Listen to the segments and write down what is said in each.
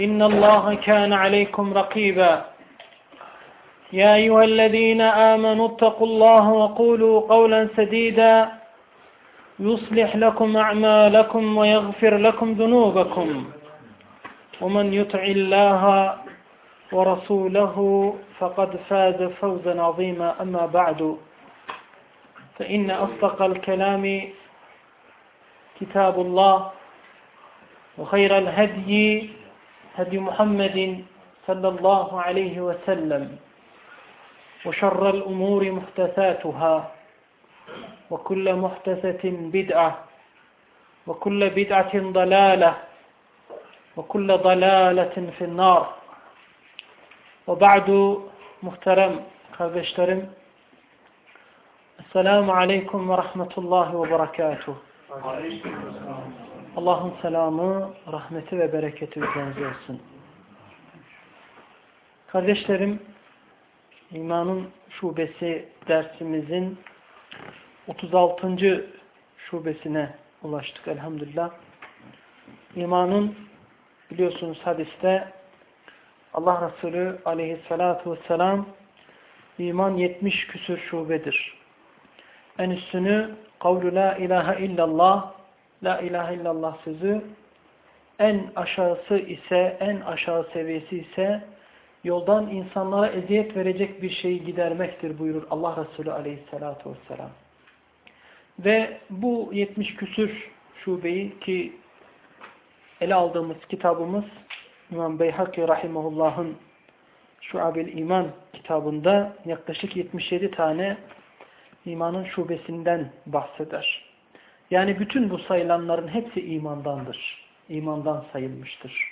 إن الله كان عليكم رقيبا. يا أيها الذين آمنوا اتقوا الله وقولوا قولا سديدا. يصلح لكم أعمالكم ويغفر لكم ذنوبكم. ومن يطع الله ورسوله فقد فاز فوزا عظيما. أما بعد فإن أصدق الكلام كتاب الله وخير الهدي هدي محمد صلى الله عليه وسلم وشر الأمور محدثاتها وكل محدثة بدعة وكل بدعة ضلالة وكل ضلالة في النار. وبعد محترم Esselamu Aleyküm ve Rahmetullahi ve Berekatuh Allah'ın selamı, rahmeti ve bereketi üzerinize olsun. Kardeşlerim, imanın şubesi dersimizin 36. şubesine ulaştık elhamdülillah. İmanın biliyorsunuz hadiste Allah Resulü aleyhissalatu vesselam iman 70 küsür şubedir. En üstünü kavlu la ilahe illallah la ilahe illallah sözü en aşağısı ise en aşağı seviyesi ise yoldan insanlara eziyet verecek bir şeyi gidermektir buyurur Allah Resulü aleyhissalatu vesselam. Ve bu 70 küsür şubeyi ki ele aldığımız kitabımız İmam Beyhaki Rahimahullah'ın Şuabil İman kitabında yaklaşık 77 tane imanın şubesinden bahseder. Yani bütün bu sayılanların hepsi imandandır. İmandan sayılmıştır.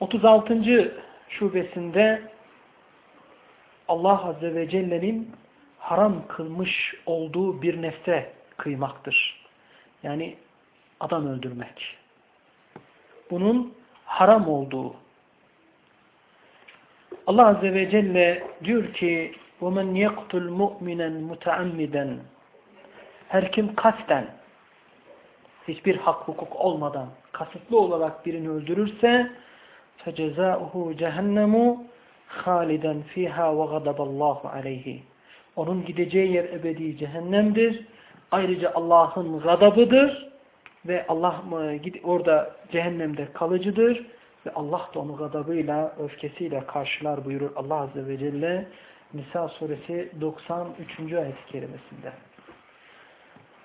36. şubesinde Allah Azze ve Celle'nin haram kılmış olduğu bir nefse kıymaktır. Yani adam öldürmek. Bunun haram olduğu. Allah Azze ve Celle diyor ki وَمَنْ يَقْتُلْ مُؤْمِنًا مُتَعَمِّدًا Her kim kasten, hiçbir hak hukuk olmadan, kasıtlı olarak birini öldürürse فَجَزَاؤُهُ جَهَنَّمُ خَالِدًا فِيهَا وَغَضَبَ اللّٰهُ عَلَيْهِ Onun gideceği yer ebedi cehennemdir. Ayrıca Allah'ın gadabıdır ve Allah orada cehennemde kalıcıdır ve Allah da onu gadabıyla, öfkesiyle karşılar buyurur Allah Azze ve Celle Nisa suresi 93. ayet-i kerimesinde.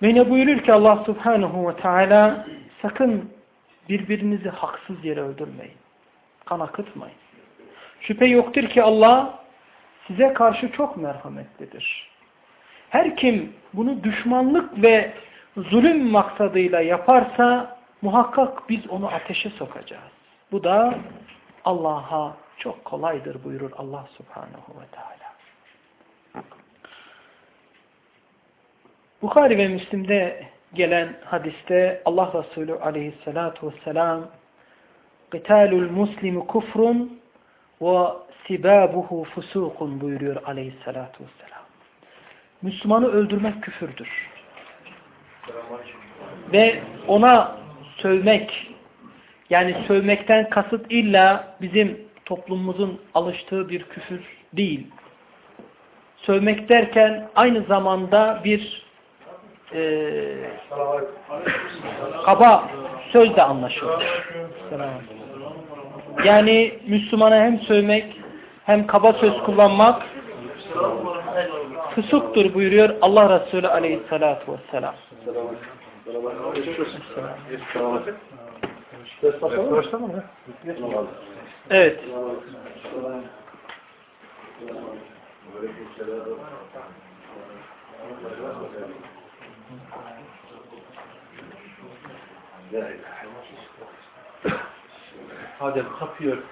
Ve ne buyurur ki Allah Subhanahu ve Teala sakın birbirinizi haksız yere öldürmeyin. Kan akıtmayın. Şüphe yoktur ki Allah size karşı çok merhametlidir. Her kim bunu düşmanlık ve zulüm maksadıyla yaparsa muhakkak biz onu ateşe sokacağız. Bu da Allah'a çok kolaydır buyurur Allah Subhanahu ve Teala. Bukhari ve Müslim'de gelen hadiste Allah Resulü aleyhissalatu vesselam muslimu kufrun ve sibabuhu fusukun buyuruyor aleyhissalatu vesselam. Müslümanı öldürmek küfürdür. Ve ona sövmek yani sövmekten kasıt illa bizim toplumumuzun alıştığı bir küfür değil. Sövmek derken aynı zamanda bir e, kaba söz de anlaşılır. Yani Müslümana hem sövmek hem kaba söz kullanmak fısuktur buyuruyor Allah Resulü aleyhissalatu vesselam. Evet. Hadi kapıyı ört.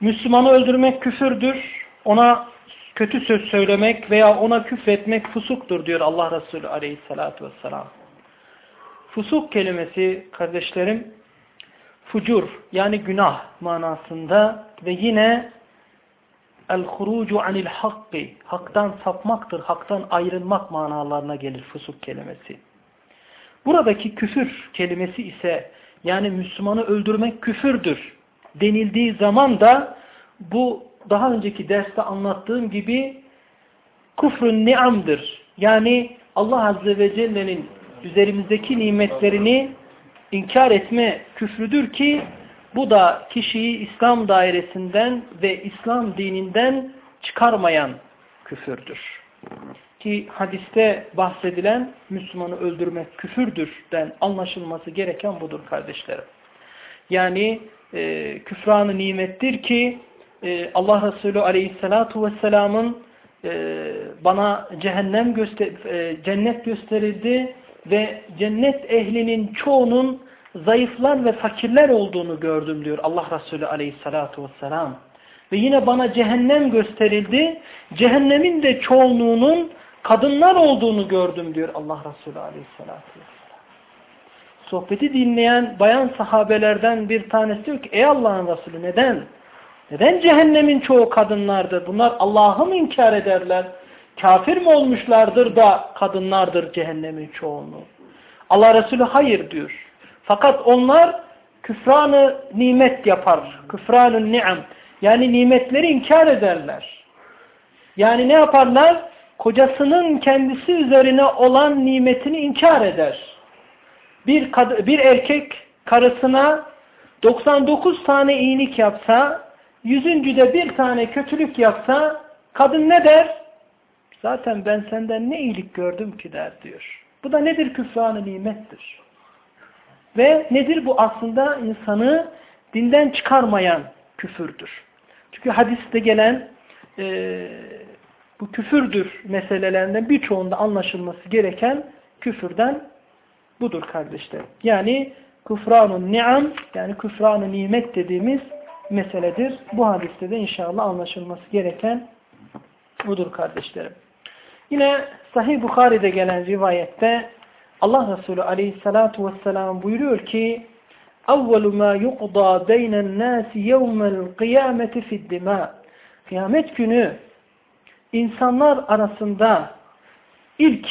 Müslümanı öldürmek küfürdür. Ona kötü söz söylemek veya ona küfretmek fusuktur diyor Allah Resulü aleyhissalatü vesselam. Fusuk kelimesi kardeşlerim fucur yani günah manasında ve yine el-hurucu anil hakki haktan sapmaktır, haktan ayrılmak manalarına gelir fusuk kelimesi. Buradaki küfür kelimesi ise yani Müslümanı öldürmek küfürdür denildiği zaman da bu daha önceki derste anlattığım gibi kufrun ni'amdır. Yani Allah Azze ve Celle'nin üzerimizdeki nimetlerini inkar etme küfrüdür ki bu da kişiyi İslam dairesinden ve İslam dininden çıkarmayan küfürdür. Ki hadiste bahsedilen Müslümanı öldürmek küfürdürden anlaşılması gereken budur kardeşlerim. Yani e, küfranı nimettir ki e, Allah Resulü aleyhissalatu vesselamın e, bana cehennem göster e, cennet gösterildi ve cennet ehlinin çoğunun zayıflar ve fakirler olduğunu gördüm diyor Allah Resulü aleyhissalatu vesselam. Ve yine bana cehennem gösterildi. Cehennemin de çoğunluğunun kadınlar olduğunu gördüm diyor Allah Resulü aleyhissalatu vesselam. Sohbeti dinleyen bayan sahabelerden bir tanesi diyor ki ey Allah'ın Resulü neden? Neden cehennemin çoğu kadınlardır? Bunlar Allah'ı mı inkar ederler? Kafir mi olmuşlardır da kadınlardır cehennemin çoğunluğu? Allah Resulü hayır diyor. Fakat onlar küfranı nimet yapar. Küfranı ni'am. Yani nimetleri inkar ederler. Yani ne yaparlar? Kocasının kendisi üzerine olan nimetini inkar eder. Bir, bir erkek karısına 99 tane iyilik yapsa, yüzüncüde bir tane kötülük yapsa, kadın ne der? Zaten ben senden ne iyilik gördüm ki der diyor. Bu da nedir? Küfranı nimettir. Ve nedir bu aslında insanı dinden çıkarmayan küfürdür. Çünkü hadiste gelen e, bu küfürdür meselelerinden birçoğunda anlaşılması gereken küfürden budur kardeşler. Yani küfranun ni'am yani küfranı nimet dediğimiz meseledir. Bu hadiste de inşallah anlaşılması gereken budur kardeşlerim. Yine Sahih Bukhari'de gelen rivayette Allah Resulü aleyhissalatu vesselam buyuruyor ki اَوَّلُ مَا يُقْضَى بَيْنَ النَّاسِ يَوْمَ الْقِيَامَةِ فِي الدِّمَاءِ Kıyamet günü insanlar arasında ilk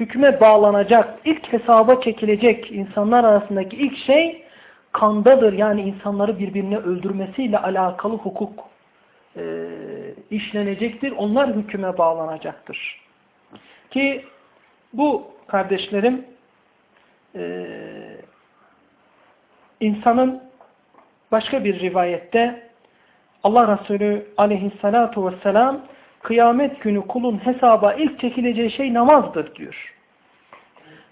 hükme bağlanacak, ilk hesaba çekilecek insanlar arasındaki ilk şey kandadır. Yani insanları birbirine öldürmesiyle alakalı hukuk e, işlenecektir. Onlar hüküme bağlanacaktır. Ki bu kardeşlerim e, insanın başka bir rivayette Allah Resulü aleyhissalatu vesselam kıyamet günü kulun hesaba ilk çekileceği şey namazdır diyor.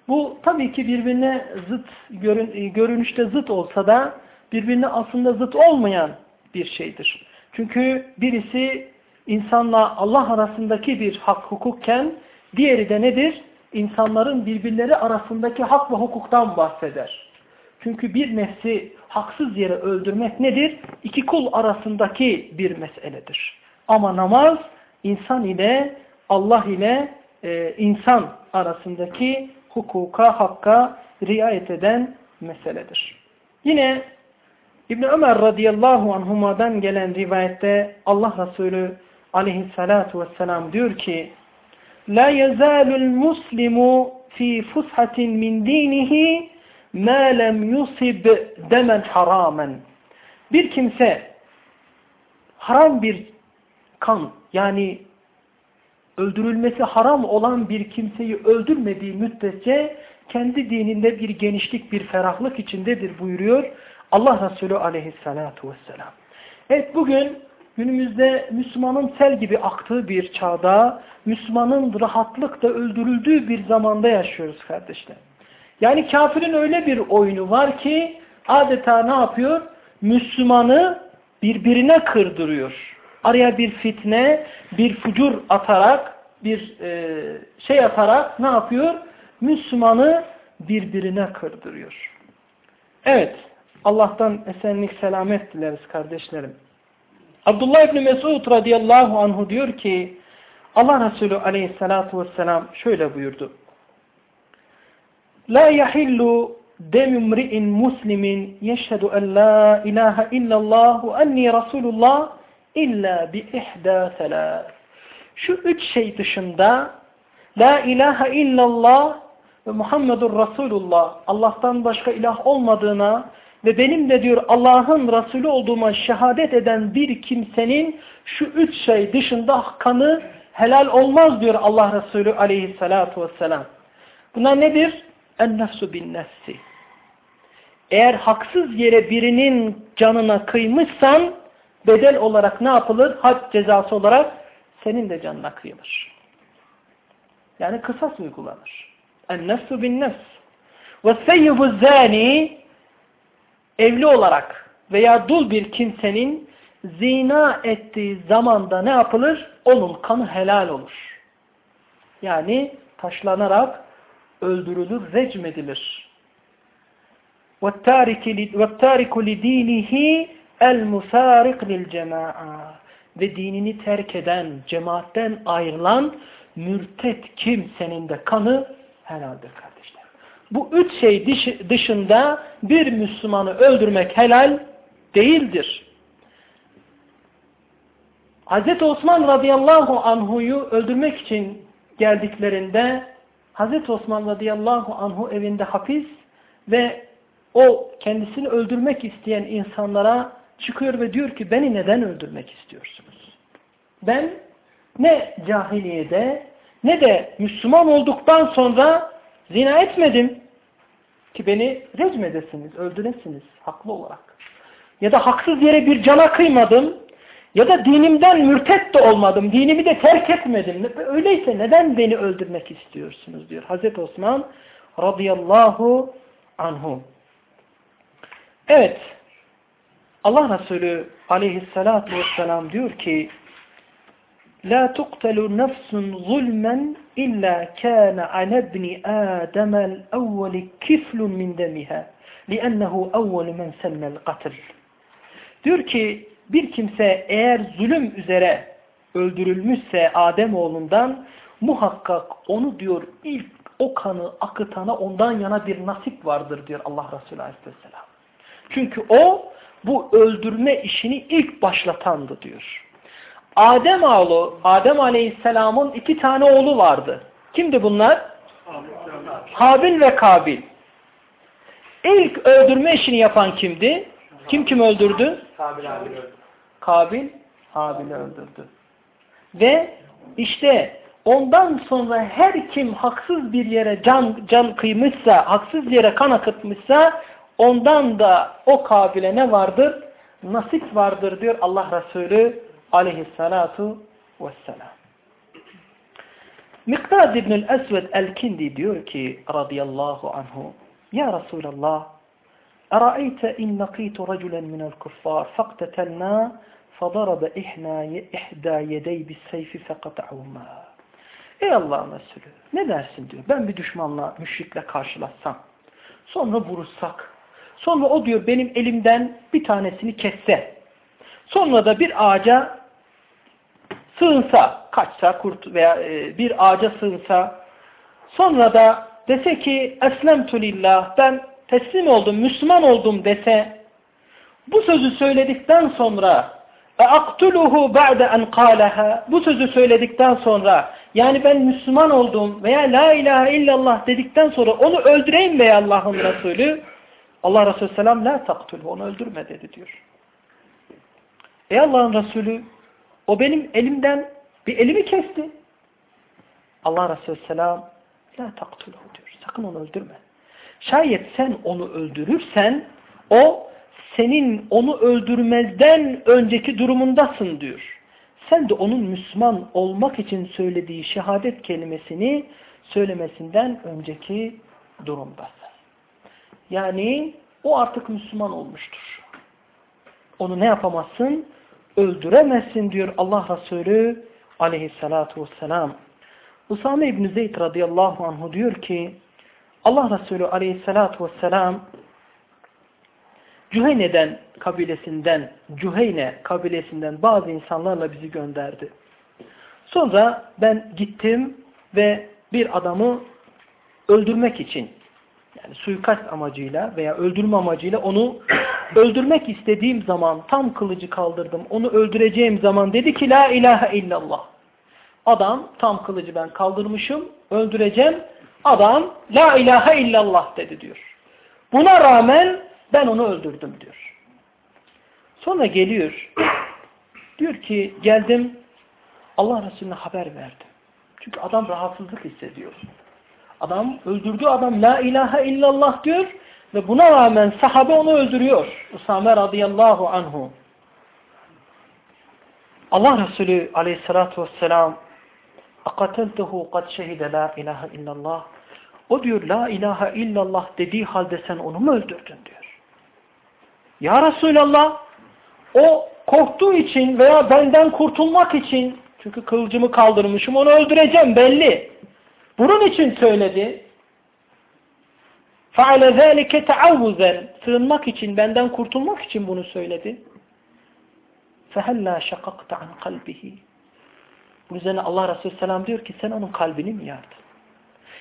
Bu tabii ki birbirine zıt görün, görünüşte zıt olsa da birbirine aslında zıt olmayan bir şeydir. Çünkü birisi insanla Allah arasındaki bir hak hukukken diğeri de nedir? İnsanların birbirleri arasındaki hak ve hukuktan bahseder. Çünkü bir nefsi haksız yere öldürmek nedir? İki kul arasındaki bir meseledir. Ama namaz insan ile Allah ile e, insan arasındaki hukuka, hakka riayet eden meseledir. Yine İbn Ömer radıyallahu anhuma'dan gelen rivayette Allah Resulü aleyhissalatu vesselam diyor ki La yezalul muslimu fi fushatin min dinihi ma lem yusib demen haramen. Bir kimse haram bir kan yani öldürülmesi haram olan bir kimseyi öldürmediği müddetçe kendi dininde bir genişlik, bir ferahlık içindedir buyuruyor Allah Resulü aleyhissalatu vesselam. Evet bugün günümüzde Müslümanın sel gibi aktığı bir çağda, Müslümanın rahatlıkla öldürüldüğü bir zamanda yaşıyoruz kardeşler. Yani kafirin öyle bir oyunu var ki adeta ne yapıyor? Müslümanı birbirine kırdırıyor. Araya bir fitne, bir fucur atarak, bir e, şey atarak ne yapıyor? Müslümanı birbirine kırdırıyor. Evet, Allah'tan esenlik selamet dileriz kardeşlerim. Abdullah İbni Mesud radıyallahu anhu diyor ki Allah Resulü aleyhissalatu vesselam şöyle buyurdu. La yahillu dem mri'in muslimin yeşhedü en la ilahe illallah ve enni Resulullah illa bi ihda selas. Şu üç şey dışında La ilahe illallah ve Muhammedur Resulullah Allah'tan başka ilah olmadığına ve benim de diyor Allah'ın Resulü olduğuma şehadet eden bir kimsenin şu üç şey dışında kanı helal olmaz diyor Allah Resulü aleyhissalatu vesselam. Bunlar nedir? En-nefsu bin nefsi. Eğer haksız yere birinin canına kıymışsan bedel olarak ne yapılır? Had cezası olarak senin de canına kıyılır. Yani kısas uygulanır. En-nefsu bin nefs. Ve seyyibu zani evli olarak veya dul bir kimsenin zina ettiği zamanda ne yapılır? Onun kanı helal olur. Yani taşlanarak öldürülür, recmedilir. وَالتَّارِكُ لِد۪ينِهِ الْمُسَارِقْ لِلْجَمَاعَةِ Ve dinini terk eden, cemaatten ayrılan mürtet kimsenin de kanı helaldir kardeşler. Bu üç şey dışında bir Müslümanı öldürmek helal değildir. Hz. Osman radıyallahu anhu'yu öldürmek için geldiklerinde Hz. Osman radıyallahu anhu evinde hapis ve o kendisini öldürmek isteyen insanlara çıkıyor ve diyor ki beni neden öldürmek istiyorsunuz? Ben ne cahiliyede ne de Müslüman olduktan sonra zina etmedim ki beni recmedesiniz, öldüresiniz haklı olarak. Ya da haksız yere bir cana kıymadım ya da dinimden mürtet de olmadım, dinimi de terk etmedim. Öyleyse neden beni öldürmek istiyorsunuz diyor Hazreti Osman radıyallahu anhu. Evet, Allah Resulü aleyhissalatu vesselam diyor ki La tuqtalu nefsun zulmen illa kana ala ibni Adem'el evveli kiflun min demiha li'ennehu evvelu men sennel katl. Diyor ki bir kimse eğer zulüm üzere öldürülmüşse Adem oğlundan muhakkak onu diyor ilk o kanı akıtana ondan yana bir nasip vardır diyor Allah Resulü Aleyhisselam. Çünkü o bu öldürme işini ilk başlatandı diyor. Adem oğlu, Adem Aleyhisselam'ın iki tane oğlu vardı. Kimdi bunlar? Habil ve Kabil. İlk öldürme işini yapan kimdi? Kim kim öldürdü? Kabil. Kabil Habil'i öldürdü. Ve işte ondan sonra her kim haksız bir yere can, can kıymışsa, haksız yere kan akıtmışsa ondan da o Kabil'e ne vardır? Nasip vardır diyor Allah Resulü aleyhissalatu vesselam. Miktad İbnül Esved el-Kindi diyor ki radıyallahu anhu Ya Resulallah Araeyte in nakitu raculen minel kuffar faktetelna fadaraba ihna ihda yedey bis seyfi fekat'ahuma Ey Allah'ın Resulü ne dersin diyor ben bir düşmanla müşrikle karşılaşsam sonra vurursak sonra o diyor benim elimden bir tanesini kesse sonra da bir ağaca sığınsa, kaçsa kurt veya e, bir ağaca sığınsa. Sonra da dese ki eslemtu lillah ben teslim oldum, Müslüman oldum dese bu sözü söyledikten sonra ve aktuluhu ba'de en kâleha bu sözü söyledikten sonra yani ben Müslüman oldum veya la ilahe illallah dedikten sonra onu öldüreyim veya Allah'ın Resulü Allah Resulü selam la taktulhu onu öldürme dedi diyor. Ey Allah'ın Resulü o benim elimden bir elimi kesti. Allah Resulü Selam la taktuluhu diyor. Sakın onu öldürme. Şayet sen onu öldürürsen o senin onu öldürmezden önceki durumundasın diyor. Sen de onun Müslüman olmak için söylediği şehadet kelimesini söylemesinden önceki durumdasın. Yani o artık Müslüman olmuştur. Onu ne yapamazsın? Öldüremezsin diyor Allah Resulü aleyhissalatu vesselam. Usame İbni Zeyd radıyallahu anhu diyor ki Allah Resulü aleyhissalatu vesselam Cüheyne'den kabilesinden, Cüheyne kabilesinden bazı insanlarla bizi gönderdi. Sonra ben gittim ve bir adamı öldürmek için yani suikast amacıyla veya öldürme amacıyla onu öldürmek istediğim zaman tam kılıcı kaldırdım. Onu öldüreceğim zaman dedi ki la ilahe illallah. Adam tam kılıcı ben kaldırmışım öldüreceğim. Adam la ilahe illallah dedi diyor. Buna rağmen ben onu öldürdüm diyor. Sonra geliyor. Diyor ki geldim Allah Resulüne haber verdim. Çünkü adam rahatsızlık hissediyor. Adam öldürdüğü adam la ilahe illallah diyor ve buna rağmen sahabe onu öldürüyor. Usame radıyallahu anhu. Allah Resulü aleyhissalatu vesselam akateltehu kad şehide la ilahe illallah. O diyor la ilahe illallah dediği halde sen onu mu öldürdün diyor. Ya Resulallah o korktuğu için veya benden kurtulmak için çünkü kılıcımı kaldırmışım onu öldüreceğim belli. Bunun için söyledi. فَعَلَ ذَٰلِكَ تَعَوُّزًا Sığınmak için, benden kurtulmak için bunu söyledi. فَهَلَّا شَقَقْتَ عَنْ قَلْبِهِ Bunun üzerine Allah Resulü Selam diyor ki sen onun kalbini mi yardın?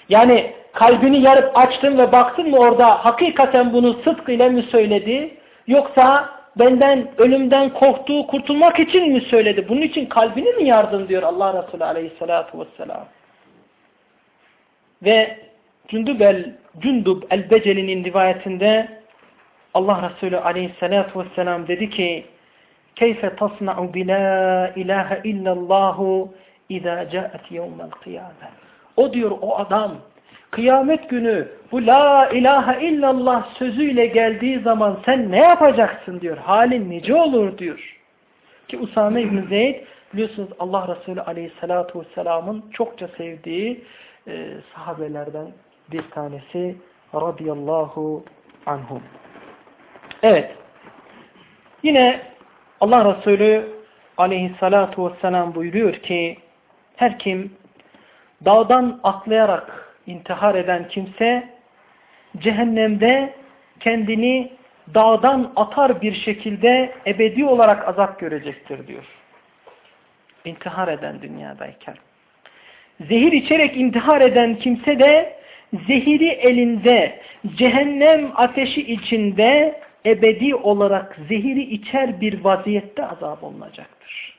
Yani kalbini yarıp açtın ve baktın mı orada hakikaten bunu sıdk ile mi söyledi? Yoksa benden ölümden korktuğu kurtulmak için mi söyledi? Bunun için kalbini mi yardın diyor Allah Resulü Aleyhisselatü Vesselam. Ve Cündub el, Cündub el-Beceli'nin rivayetinde Allah Resulü aleyhissalatu vesselam dedi ki Keyfe tasna'u bila ilahe illallahu idâ câet yevmel kıyâme O diyor o adam kıyamet günü bu la ilahe illallah sözüyle geldiği zaman sen ne yapacaksın diyor. Halin nice olur diyor. Ki Usame İbn Zeyd biliyorsunuz Allah Resulü aleyhissalatu vesselamın çokça sevdiği e, sahabelerden bir tanesi radıyallahu anhum. Evet. Yine Allah Resulü aleyhissalatu vesselam buyuruyor ki her kim dağdan atlayarak intihar eden kimse cehennemde kendini dağdan atar bir şekilde ebedi olarak azap görecektir diyor. İntihar eden dünyadayken. Zehir içerek intihar eden kimse de zehiri elinde cehennem ateşi içinde ebedi olarak zehiri içer bir vaziyette azap olunacaktır.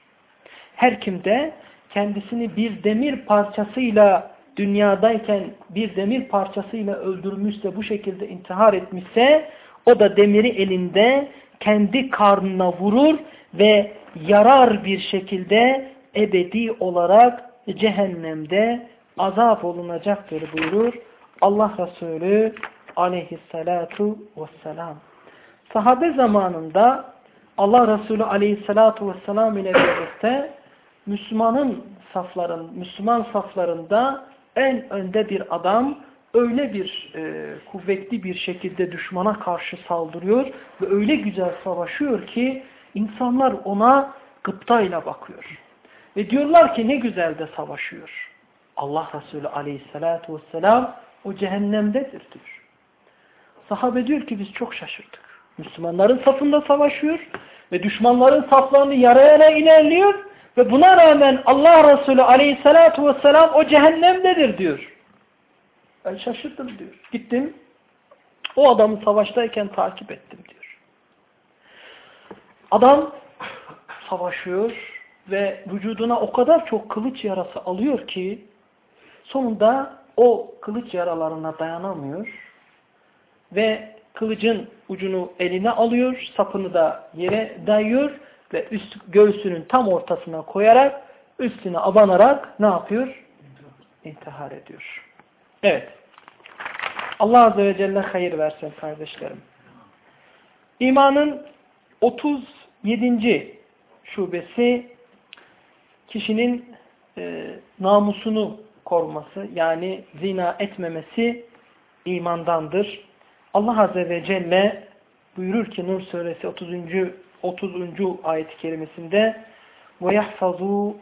Her kimde kendisini bir demir parçasıyla dünyadayken bir demir parçasıyla öldürmüşse bu şekilde intihar etmişse o da demiri elinde kendi karnına vurur ve yarar bir şekilde ebedi olarak cehennemde azap olunacaktır buyurur Allah Resulü aleyhissalatu vesselam. Sahabe zamanında Allah Resulü aleyhissalatu vesselam ile birlikte Müslümanın safların, Müslüman saflarında en önde bir adam öyle bir e, kuvvetli bir şekilde düşmana karşı saldırıyor ve öyle güzel savaşıyor ki insanlar ona gıptayla bakıyor. Ve diyorlar ki ne güzel de savaşıyor. Allah Resulü aleyhissalatu vesselam o cehennemdedir diyor. Sahabe diyor ki biz çok şaşırdık. Müslümanların safında savaşıyor ve düşmanların saflarını yarayana ilerliyor ve buna rağmen Allah Resulü aleyhissalatu vesselam o cehennemdedir diyor. Ben şaşırdım diyor. Gittim o adamı savaştayken takip ettim diyor. Adam savaşıyor ve vücuduna o kadar çok kılıç yarası alıyor ki sonunda o kılıç yaralarına dayanamıyor ve kılıcın ucunu eline alıyor, sapını da yere dayıyor ve üst göğsünün tam ortasına koyarak üstüne abanarak ne yapıyor? intihar ediyor. Evet. Allah Azze ve Celle hayır versin kardeşlerim. İmanın 37. şubesi kişinin e, namusunu koruması yani zina etmemesi imandandır. Allah Azze ve Celle buyurur ki Nur suresi 30. 30. ayet-i kerimesinde وَيَحْفَظُوا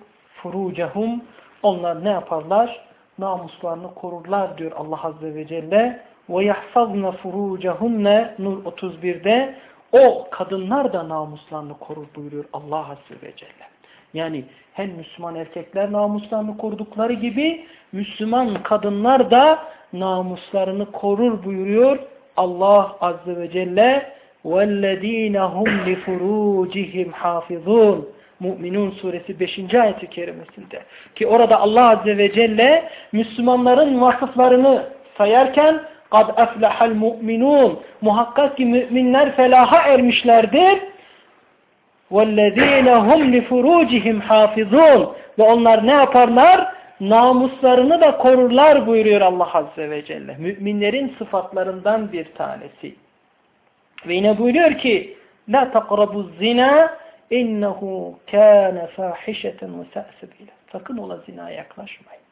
فُرُوجَهُمْ Onlar ne yaparlar? Namuslarını korurlar diyor Allah Azze ve Celle. وَيَحْفَظْنَ فُرُوجَهُمْنَ Nur 31'de o kadınlar da namuslarını korur buyuruyor Allah Azze ve Celle. Yani hem Müslüman erkekler namuslarını korudukları gibi Müslüman kadınlar da namuslarını korur buyuruyor Allah Azze ve Celle. وَالَّذ۪ينَ هُمْ لِفُرُوجِهِمْ حَافِظُونَ Mü'minun suresi 5. ayeti kerimesinde. Ki orada Allah Azze ve Celle Müslümanların vasıflarını sayarken قَدْ أَفْلَحَ الْمُؤْمِنُونَ Muhakkak ki müminler felaha ermişlerdir. وَالَّذ۪ينَ هُمْ لِفُرُوجِهِمْ حَافِظُونَ Ve onlar ne yaparlar? Namuslarını da korurlar buyuruyor Allah Azze ve Celle. Müminlerin sıfatlarından bir tanesi. Ve yine buyuruyor ki La takrabu zina innehu kâne fâhişeten ve sa'sebîle. Sakın ola zinaya yaklaşmayın.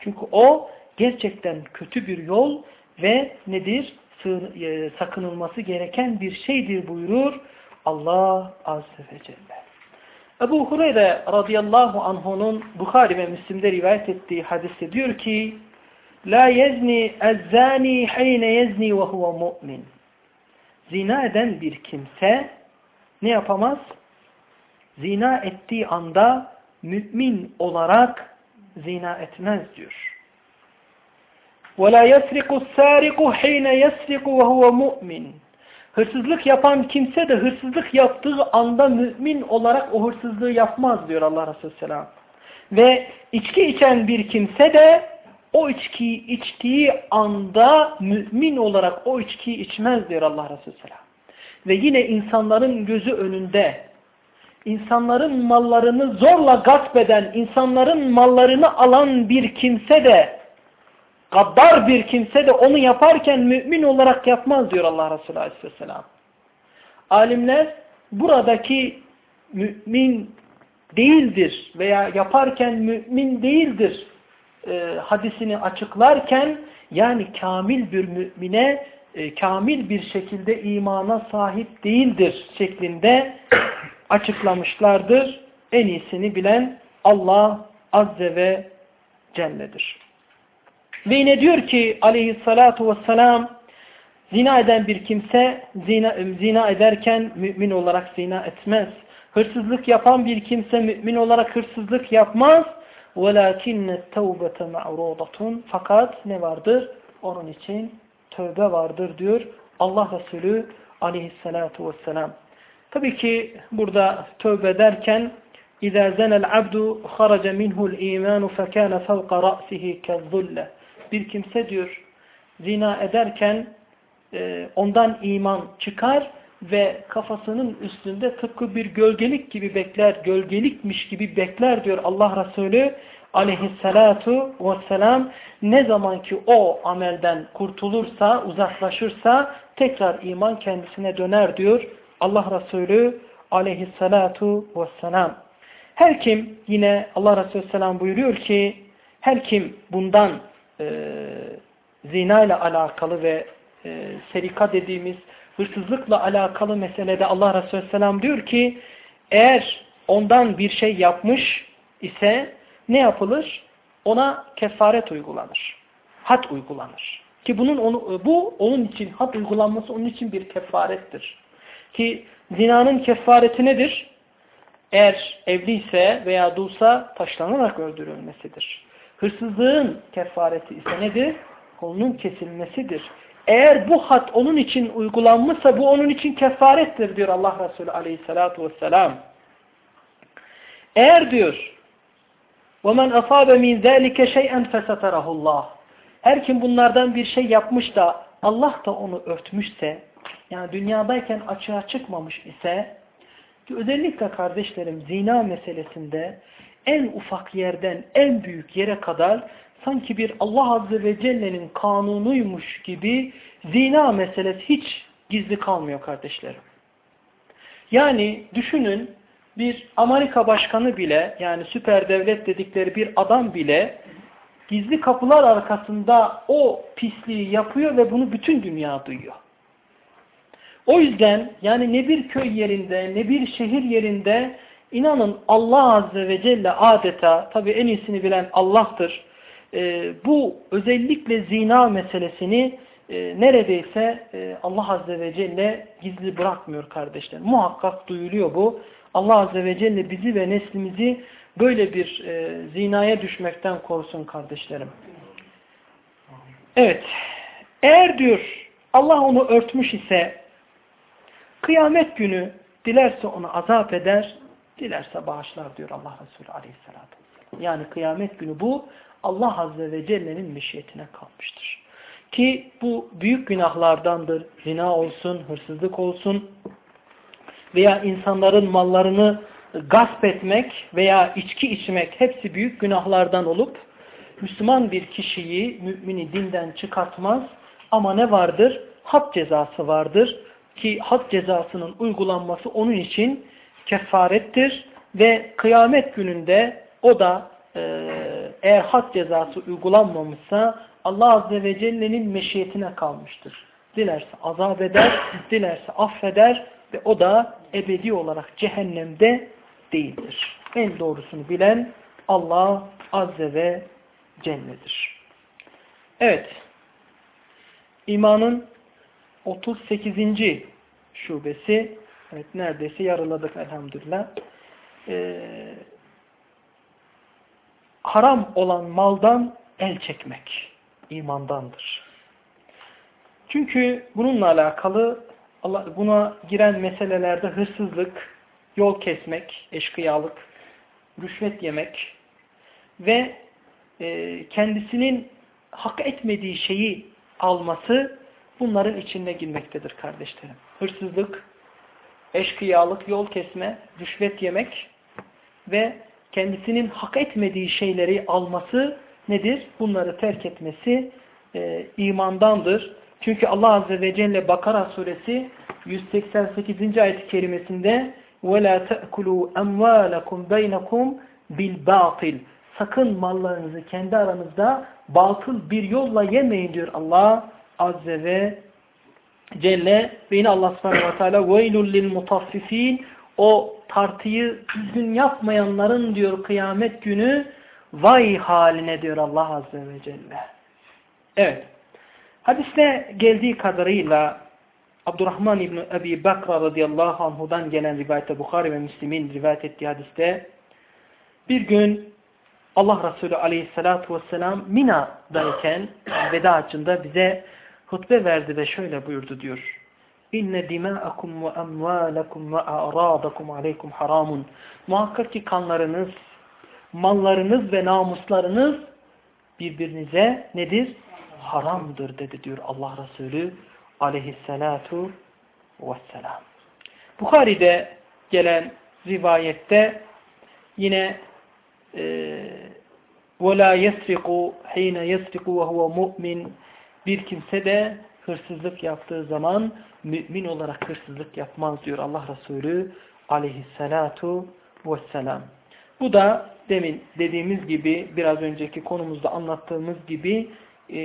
Çünkü o gerçekten kötü bir yol ve nedir? E, sakınılması gereken bir şeydir buyurur Allah Azze ve Celle. Ebu Hureyre radıyallahu anh'unun Bukhari ve Müslim'de rivayet ettiği hadiste diyor ki La yezni ezzani hine yezni ve huve mu'min. Zina eden bir kimse ne yapamaz? Zina ettiği anda mümin olarak zina etmez diyor. وَلَا يَسْرِقُ السَّارِقُ حِينَ يَسْرِقُ وَهُوَ مُؤْمِنٌ Hırsızlık yapan kimse de hırsızlık yaptığı anda mümin olarak o hırsızlığı yapmaz diyor Allah Resulü Selam. Ve içki içen bir kimse de o içkiyi içtiği anda mümin olarak o içkiyi içmez diyor Allah Resulü Selam. Ve yine insanların gözü önünde insanların mallarını zorla gasp eden, insanların mallarını alan bir kimse de gaddar bir kimse de onu yaparken mümin olarak yapmaz diyor Allah Resulü Aleyhisselam. Alimler buradaki mümin değildir veya yaparken mümin değildir e, hadisini açıklarken yani kamil bir mümine e, kamil bir şekilde imana sahip değildir şeklinde açıklamışlardır. En iyisini bilen Allah Azze ve Celle'dir. Ve yine diyor ki aleyhissalatu vesselam zina eden bir kimse zina, zina ederken mümin olarak zina etmez. Hırsızlık yapan bir kimse mümin olarak hırsızlık yapmaz. وَلَاكِنَّ التَّوْبَةَ مَعْرُوضَةٌ Fakat ne vardır? Onun için tövbe vardır diyor Allah Resulü aleyhissalatu vesselam. Tabii ki burada tövbe derken اِذَا زَنَ الْعَبْدُ خَرَجَ مِنْهُ الْا۪يمَانُ فَكَانَ فَوْقَ رَأْسِهِ كَالظُّلَّةِ bir kimse diyor zina ederken e, ondan iman çıkar ve kafasının üstünde tıpkı bir gölgelik gibi bekler, gölgelikmiş gibi bekler diyor Allah Resulü aleyhissalatu vesselam. Ne zaman ki o amelden kurtulursa, uzaklaşırsa tekrar iman kendisine döner diyor Allah Resulü aleyhissalatu vesselam. Her kim yine Allah Resulü selam buyuruyor ki her kim bundan e, zina ile alakalı ve e, serika dediğimiz hırsızlıkla alakalı meselede Allah Resulü Selam diyor ki eğer ondan bir şey yapmış ise ne yapılır? Ona kefaret uygulanır. Had uygulanır. Ki bunun onu, bu onun için had uygulanması onun için bir kefarettir. Ki zinanın kefareti nedir? Eğer evliyse veya dulsa taşlanarak öldürülmesidir. Hırsızlığın kefareti ise nedir? Kolunun kesilmesidir. Eğer bu hat onun için uygulanmışsa bu onun için kefarettir diyor Allah Resulü aleyhissalatu vesselam. Eğer diyor وَمَنْ أَصَابَ مِنْ ذَٰلِكَ شَيْئًا فَسَتَرَهُ اللّٰهِ Her kim bunlardan bir şey yapmış da Allah da onu örtmüşse yani dünyadayken açığa çıkmamış ise ki özellikle kardeşlerim zina meselesinde en ufak yerden en büyük yere kadar sanki bir Allah Azze ve Celle'nin kanunuymuş gibi zina meselesi hiç gizli kalmıyor kardeşlerim. Yani düşünün bir Amerika başkanı bile yani süper devlet dedikleri bir adam bile gizli kapılar arkasında o pisliği yapıyor ve bunu bütün dünya duyuyor. O yüzden yani ne bir köy yerinde ne bir şehir yerinde inanın Allah Azze ve Celle adeta tabi en iyisini bilen Allah'tır. E, bu özellikle zina meselesini e, neredeyse e, Allah Azze ve Celle gizli bırakmıyor kardeşler. Muhakkak duyuluyor bu. Allah Azze ve Celle bizi ve neslimizi böyle bir e, zinaya düşmekten korusun kardeşlerim. Evet. Eğer diyor Allah onu örtmüş ise kıyamet günü dilerse onu azap eder, dilerse bağışlar diyor Allah Resulü aleyhissalatü vesselam. Yani kıyamet günü bu Allah Azze ve Celle'nin meşiyetine kalmıştır. Ki bu büyük günahlardandır. Zina olsun, hırsızlık olsun veya insanların mallarını gasp etmek veya içki içmek hepsi büyük günahlardan olup Müslüman bir kişiyi, mümini dinden çıkartmaz ama ne vardır? Had cezası vardır ki had cezasının uygulanması onun için kefarettir ve kıyamet gününde o da e, eğer had cezası uygulanmamışsa Allah Azze ve Celle'nin meşiyetine kalmıştır. Dilerse azap eder, dilerse affeder ve o da ebedi olarak cehennemde değildir. En doğrusunu bilen Allah Azze ve Celle'dir. Evet, imanın 38. şubesi, evet neredeyse yarıladık elhamdülillah. Ee, haram olan maldan el çekmek imandandır. Çünkü bununla alakalı buna giren meselelerde hırsızlık, yol kesmek, eşkıyalık, rüşvet yemek ve e, kendisinin hak etmediği şeyi alması bunların içinde girmektedir kardeşlerim. Hırsızlık, eşkıyalık, yol kesme, rüşvet yemek ve kendisinin hak etmediği şeyleri alması nedir? Bunları terk etmesi e, imandandır. Çünkü Allah Azze ve Celle Bakara suresi 188. ayet-i kerimesinde وَلَا تَأْكُلُوا اَمْوَالَكُمْ بَيْنَكُمْ بِالْبَاطِلِ Sakın mallarınızı kendi aranızda batıl bir yolla yemeyin diyor Allah Azze ve Celle. Ve yine Allah subhanahu wa ta'ala وَيْلُ لِلْمُطَفِّف۪ينَ O tartıyı düzgün yapmayanların diyor kıyamet günü vay haline diyor Allah Azze ve Celle. Evet. Hadiste geldiği kadarıyla Abdurrahman İbni Ebi Bakra radıyallahu anhudan gelen rivayette Bukhari ve Müslim'in rivayet ettiği hadiste bir gün Allah Resulü aleyhissalatu vesselam Mina'dayken veda açında bize hutbe verdi ve şöyle buyurdu diyor. İnne dima'akum ve emvalakum ve a'radakum aleykum haramun. Muhakkak ki kanlarınız, mallarınız ve namuslarınız birbirinize nedir? Haramdır dedi diyor Allah Resulü aleyhissalatu vesselam. Bukhari'de gelen rivayette yine وَلَا يَسْرِقُ حِينَ يَسْرِقُ وَهُوَ مُؤْمِنٌ bir kimse de hırsızlık yaptığı zaman mümin olarak hırsızlık yapmaz diyor Allah Resulü aleyhissalatu vesselam. Bu da demin dediğimiz gibi biraz önceki konumuzda anlattığımız gibi e,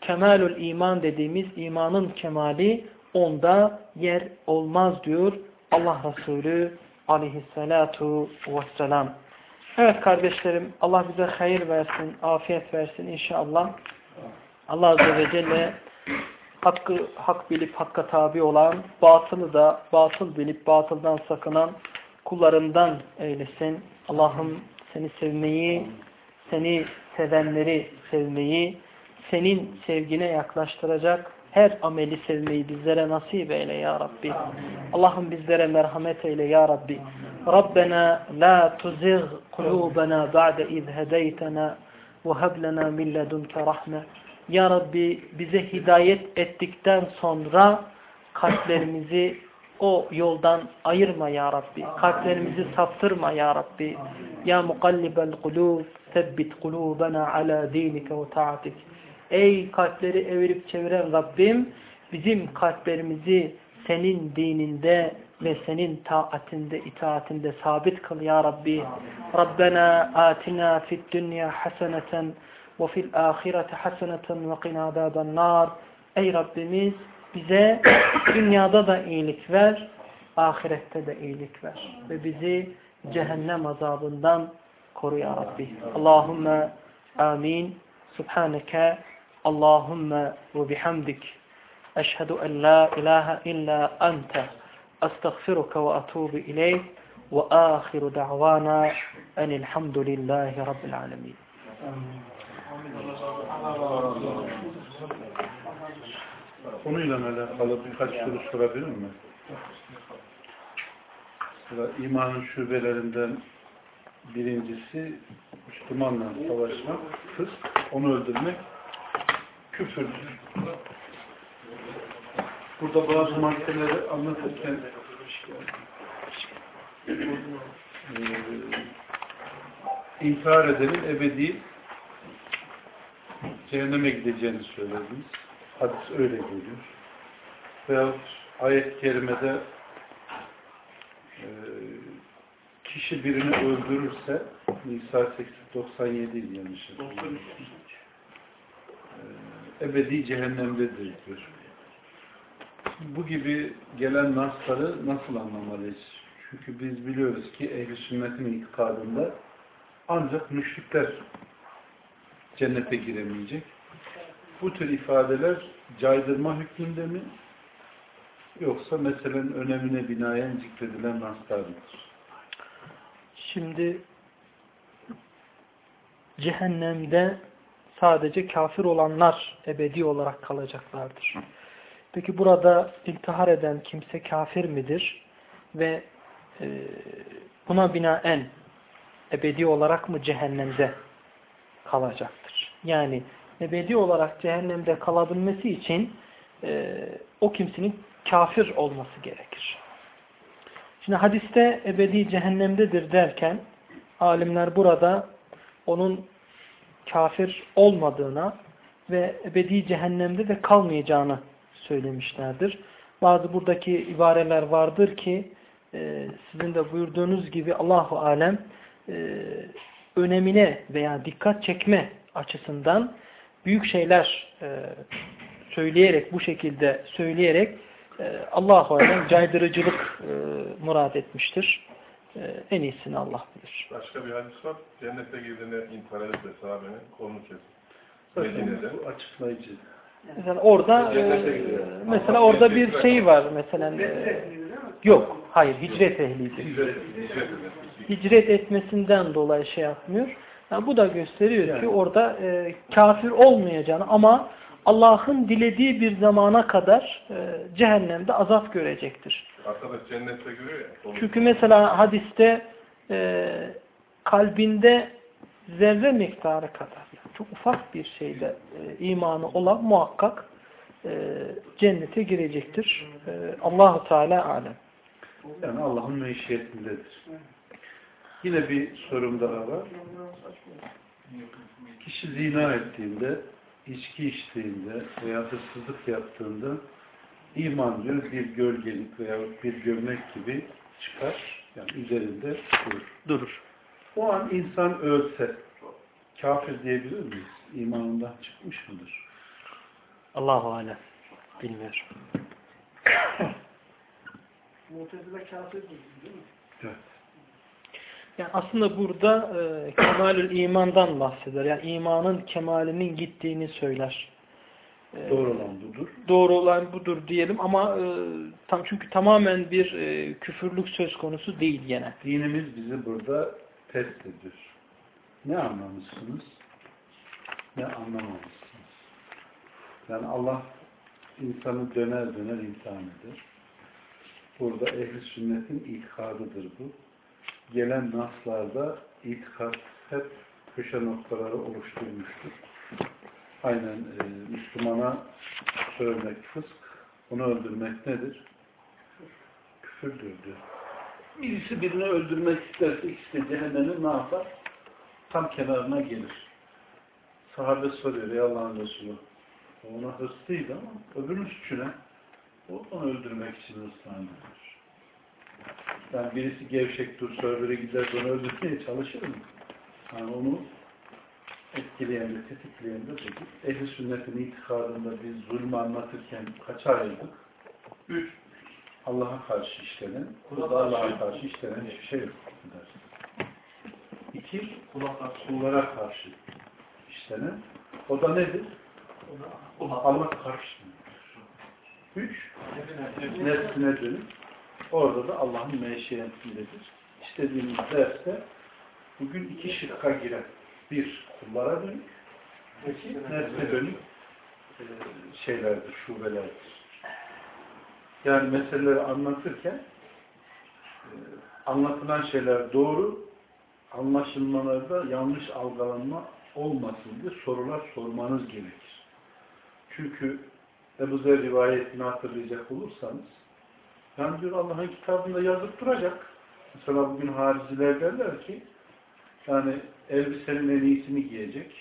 kemalül iman dediğimiz imanın kemali onda yer olmaz diyor Allah Resulü aleyhissalatu vesselam. Evet kardeşlerim Allah bize hayır versin, afiyet versin inşallah. Allah Azze ve Celle hakkı hak bilip hakka tabi olan, batılı da batıl bilip batıldan sakınan kullarından eylesin. Allah'ım seni sevmeyi, seni sevenleri sevmeyi, senin sevgine yaklaştıracak her ameli sevmeyi bizlere nasip eyle ya Rabbi. Allah'ım bizlere merhamet eyle ya Rabbi. Rabbena la tuzigh kulubana ba'de iz hedeytena ve heb lena min ledunke rahme. Ya Rabbi bize hidayet ettikten sonra kalplerimizi o yoldan ayırma ya Rabbi. Kalplerimizi saptırma ya Rabbi. Ya mukallibel kulub, sebbit kulubena ala dinike ve taatik. Ey kalpleri evirip çeviren Rabbim, bizim kalplerimizi senin dininde ve senin taatinde, itaatinde sabit kıl ya Rabbi. Rabbena atina fid dünya haseneten ahirete haseneten ve qina azaben nar. Ey Rabbimiz bize dünyada da iyilik ver, ahirette de iyilik ver. Ve bizi cehennem azabından koru ya Rabbi. Allahümme amin. Subhaneke Allahümme ve bihamdik. Eşhedü en la ilahe illa ente. Estağfiruke ve atubu ileyk. Ve ahiru da'vana enilhamdülillahi rabbil alemin. Konuyla alakalı birkaç soru sorabilir miyim? Mesela imanın şubelerinden birincisi Müslümanla savaşmak, fısk, onu öldürmek, küfürdür. Burada bazı maddeleri anlatırken e, intihar edenin ebedi cehenneme gideceğini söylediniz. Hadis öyle geliyor. Veyahut ayet-i kerimede e, kişi birini öldürürse Nisa 97 yanlış hatırlamıyorum. e, ebedi cehennemdedir diyor. Bu gibi gelen nasları nasıl anlamalıyız? Çünkü biz biliyoruz ki ehl-i sünnetin itikadında ancak müşrikler cennete giremeyecek. Bu tür ifadeler caydırma hükmünde mi? Yoksa meselenin önemine binaen zikredilen naslar mıdır? Şimdi cehennemde sadece kafir olanlar ebedi olarak kalacaklardır. Peki burada intihar eden kimse kafir midir? Ve e, buna binaen ebedi olarak mı cehennemde kalacaktır? Yani ebedi olarak cehennemde kalabilmesi için e, o kimsenin kafir olması gerekir. Şimdi hadiste ebedi cehennemdedir derken alimler burada onun kafir olmadığına ve ebedi cehennemde de kalmayacağını söylemişlerdir. Bazı buradaki ibareler vardır ki e, sizin de buyurduğunuz gibi Allahu Alem e, önemine veya dikkat çekme açısından büyük şeyler e, söyleyerek, bu şekilde söyleyerek e, Allahu Alem caydırıcılık e, murad etmiştir. E, en iyisini Allah bilir. Başka bir hadis var. Cennete girdiğinde intihar edip de sahabenin kolunu bu açıklayıcı. Mesela orada e, mesela orada bir şey var mesela e, yok hayır hicret ehliydi. Hicret etmesinden dolayı şey yapmıyor. Yani bu da gösteriyor ki Yani. orada e, kafir olmayacağını ama Allah'ın dilediği bir zamana kadar e, cehennemde azap görecektir. Arkadaş cennette görüyor ya. Çünkü mesela hadiste e, kalbinde zerre miktarı kadar yani çok ufak bir şeyde e, imanı olan muhakkak e, cennete girecektir. E, Allahu Teala alem. Yani Allah'ın meşiyetindedir. Yine bir sorum daha var. Kişi zina ettiğinde, içki içtiğinde veya hırsızlık yaptığında iman diyor bir gölgelik veya bir gömlek gibi çıkar. Yani üzerinde durur. Durur. O an insan ölse kafir diyebilir miyiz? İmanından çıkmış mıdır? Allahu alem. Bilmiyorum. Evet. Yani aslında burada e, kemalül imandan bahseder. Yani imanın kemalinin gittiğini söyler. E, Doğru olan budur. doğru olan budur diyelim ama e, tam çünkü tamamen bir e, küfürlük söz konusu değil gene. Dinimiz bizi burada test ediyor. Ne anlamışsınız? Ne anlamamışsınız? Yani Allah insanı döner döner imtihan eder. Burada ehli sünnetin itikadıdır bu. Gelen naslarda itikat hep köşe noktaları oluşturmuştur. Aynen e, Müslümana sövmek fısk, onu öldürmek nedir? küfürdür diyor. Birisi birini öldürmek isterse ikisi de cehennemin ne yapar? Tam kenarına gelir. Sahabe soruyor ey Allah'ın Resulü. Ona hırslıydı ama öbürünün suçu ne? O onu öldürmek için hırslandı. Yani birisi gevşek dur, server'e gider, onu öldürmeye çalışır mı? Yani onu etkileyen de, tetikleyen de budur. Ehl-i sünnetin itikadında biz zulmü anlatırken ayırdık? Üç, Allah'a karşı işlenen, bu da Allah'a karşı işlenen hiçbir şey yok. İki, kullara karşı işlenen, o da nedir? Allah karşı. Üç, nefsine dönüp, orada da Allah'ın meşiyetindedir. İstediğimiz derste bugün iki şıkka giren, bir kullara dönük, iki nefse dönük e, şeylerdir, şubelerdir. Yani meseleleri anlatırken e, anlatılan şeyler doğru, anlaşılmalarda yanlış algılanma olmasın diye sorular sormanız gerekir. Çünkü Ebu Zer rivayetini hatırlayacak olursanız yani diyor Allah'ın kitabında yazıp duracak. Mesela bugün hariciler derler ki yani elbisenin en iyisini giyecek,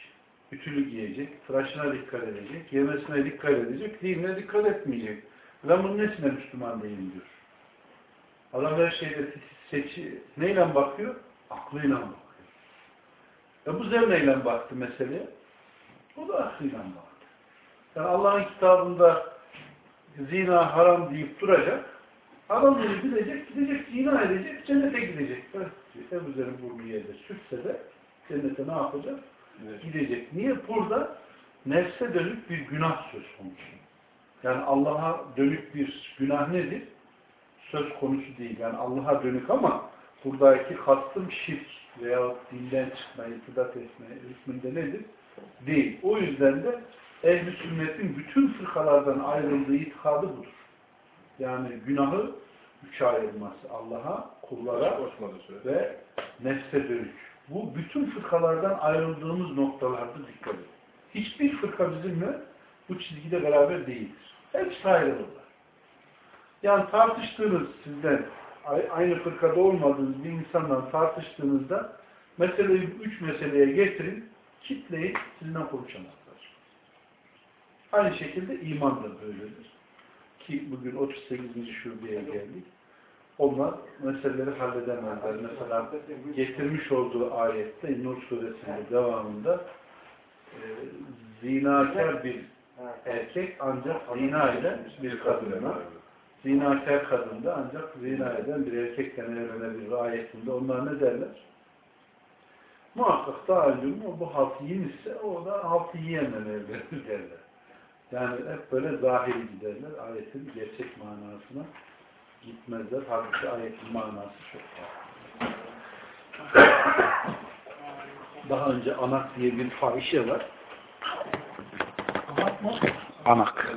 ütülü giyecek, tıraşına dikkat edecek, yemesine dikkat edecek, dinine dikkat etmeyecek. Ben bunun nesine Müslüman değilim diyor. Adam her şeyde seçi, neyle bakıyor? Aklıyla bakıyor. E bu zer neyle baktı meseleye? O da aklıyla baktı. Yani Allah'ın kitabında zina haram deyip duracak, haramını bilecek, gidecek, zina edecek, cennete gidecek. Evet, Ebu Zer'in burnu yerde sürtse de cennete ne yapacak? Gidecek. Niye? Burada nefse dönük bir günah söz konusu. Yani Allah'a dönük bir günah nedir? Söz konusu değil. Yani Allah'a dönük ama buradaki kastım şirk veya dinden çıkma, irtidat etme hükmünde nedir? Değil. O yüzden de ehl-i sünnetin bütün fırkalardan ayrıldığı itikadı budur. Yani günahı üçe ayırması. Allah'a, kullara ve nefse dönük. Bu bütün fırkalardan ayrıldığımız noktalarda dikkat edin. Hiçbir fırka bizimle bu çizgide beraber değildir. Hepsi ayrılırlar. Yani tartıştığınız sizden aynı fırkada olmadığınız bir insanla tartıştığınızda meseleyi üç meseleye getirin, kitleyi sizinle konuşamazlar. Aynı şekilde iman da böyledir. Ki bugün 38. şubeye geldik. Onlar meseleleri halledemezler. Mesela getirmiş olduğu ayette Nur suresinin devamında e, zinakar bir erkek ancak zina eden bir kadına zinakar kadında ancak zina eden bir erkekten evlenebilir ayetinde. Onlar ne derler? Muhakkak taallüm o bu halkı yemişse o da halkı yiyenle evlenir derler. Yani hep böyle zahiri giderler. Ayetin gerçek manasına gitmezler. Halbuki ayetin manası çok farklı. Daha önce anak diye bir fahişe var. Anak mı? Anak.